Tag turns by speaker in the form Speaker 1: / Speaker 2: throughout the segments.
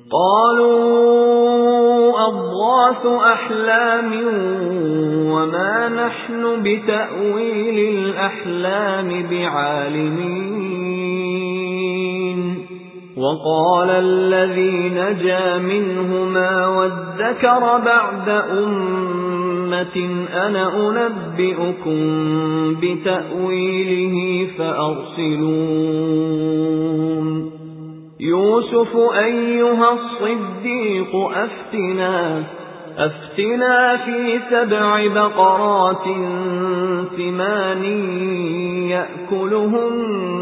Speaker 1: قالوا أضغاث أحلام وما نحن بتأويل الأحلام بعالمين. وقال الذي نجا منهما وادكر بعد أمة أنا أنبئكم بتأويله فأرسلون. يوسف أيها الصديق أفتنا أفتنا في سبع بقرات ثمان يأكلهن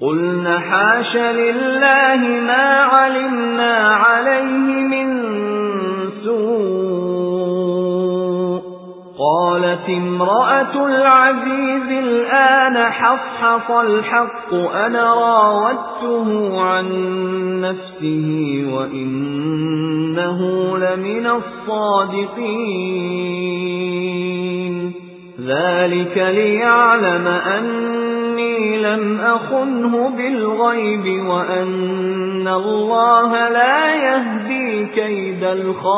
Speaker 1: قلنا حاش لله ما علمنا عليه من سوء. قالت امرأة العزيز الآن حصحص الحق أنا راودته عن نفسه وإنه لمن الصادقين. ذلك ليعلم أني لم أخنه بالغيب وأن الله لا يهدي كيد الخائنين.